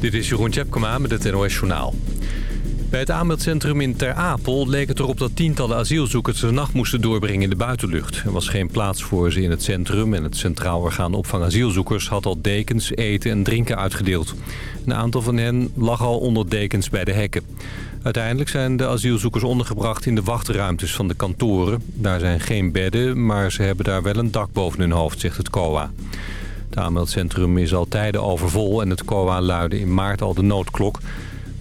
Dit is Jeroen Tjepkema met het NOS Journaal. Bij het aanmeldcentrum in Ter Apel leek het erop dat tientallen asielzoekers de nacht moesten doorbrengen in de buitenlucht. Er was geen plaats voor ze in het centrum en het Centraal Orgaan Opvang Asielzoekers had al dekens, eten en drinken uitgedeeld. Een aantal van hen lag al onder dekens bij de hekken. Uiteindelijk zijn de asielzoekers ondergebracht in de wachtruimtes van de kantoren. Daar zijn geen bedden, maar ze hebben daar wel een dak boven hun hoofd, zegt het COA. Het aanmeldcentrum is al tijden overvol en het COA luidde in maart al de noodklok.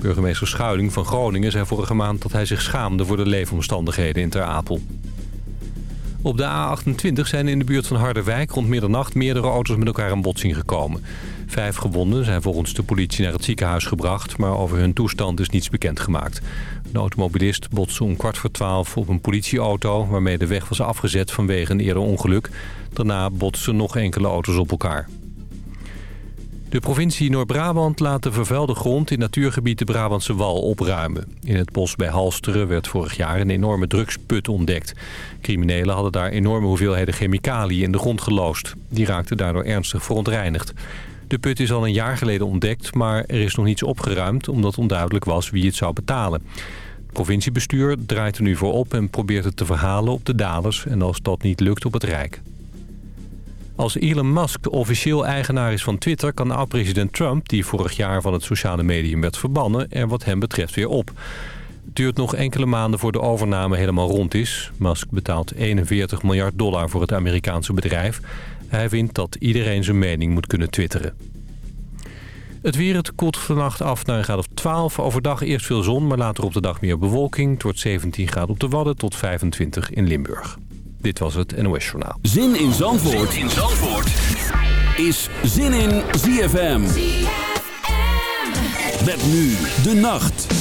Burgemeester Schuiling van Groningen zei vorige maand dat hij zich schaamde voor de leefomstandigheden in Ter Apel. Op de A28 zijn in de buurt van Harderwijk rond middernacht meerdere auto's met elkaar in botsing gekomen. Vijf gewonden zijn volgens de politie naar het ziekenhuis gebracht, maar over hun toestand is niets bekendgemaakt. Een automobilist botste om kwart voor twaalf op een politieauto waarmee de weg was afgezet vanwege een eerder ongeluk. Daarna botsten nog enkele auto's op elkaar. De provincie Noord-Brabant laat de vervuilde grond in natuurgebied de Brabantse Wal opruimen. In het bos bij Halsteren werd vorig jaar een enorme drugsput ontdekt. Criminelen hadden daar enorme hoeveelheden chemicaliën in de grond geloosd. Die raakten daardoor ernstig verontreinigd. De put is al een jaar geleden ontdekt, maar er is nog niets opgeruimd... omdat onduidelijk was wie het zou betalen. Het provinciebestuur draait er nu voor op en probeert het te verhalen op de daders... en als dat niet lukt op het Rijk. Als Elon Musk officieel eigenaar is van Twitter... kan oud-president Trump, die vorig jaar van het sociale medium werd verbannen... er wat hem betreft weer op. Het duurt nog enkele maanden voor de overname helemaal rond is. Musk betaalt 41 miljard dollar voor het Amerikaanse bedrijf. Hij vindt dat iedereen zijn mening moet kunnen twitteren. Het weer, het koelt vannacht af naar een graad of 12. Overdag eerst veel zon, maar later op de dag meer bewolking. Het wordt 17 graden op de Wadden tot 25 in Limburg. Dit was het NOS Journaal. Zin in Zandvoort, zin in Zandvoort. is Zin in ZFM. ZFM. Met nu de nacht.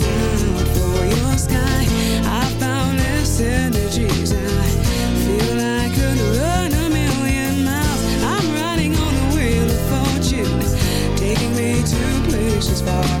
love.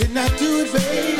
Did not do it, baby.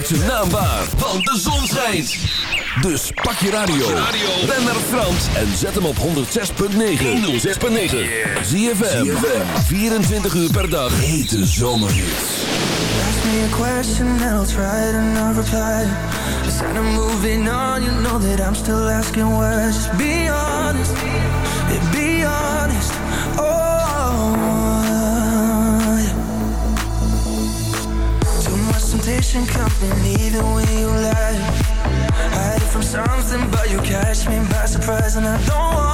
Maak zijn naam waar, want de zon schijnt. Dus pak je radio. Ben naar Frans en zet hem op 106.9. 106.9. ZFM. 24 uur per dag. Hete zomerhits. Ask me a question and I'll try to not reply. Instead of moving on, you know that I'm still asking why. Just be honest, temptation coming either way you lie. Hide from something, but you catch me by surprise, and I don't want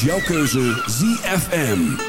jouw keuze ZFM.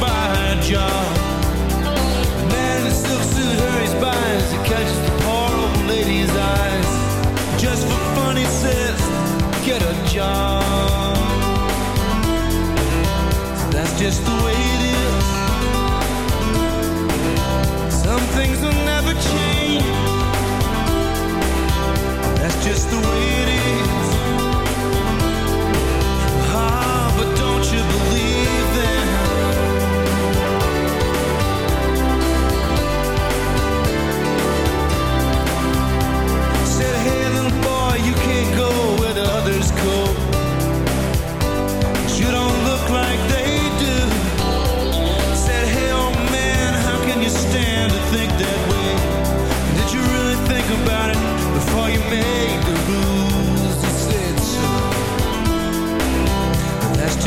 by her jaw. The man in the silk suit hurries by as he catches the poor old lady's eyes. Just for fun, he says, get a job. So that's just the way it is. Some things will never change. That's just the way it is. Ah, but don't you believe?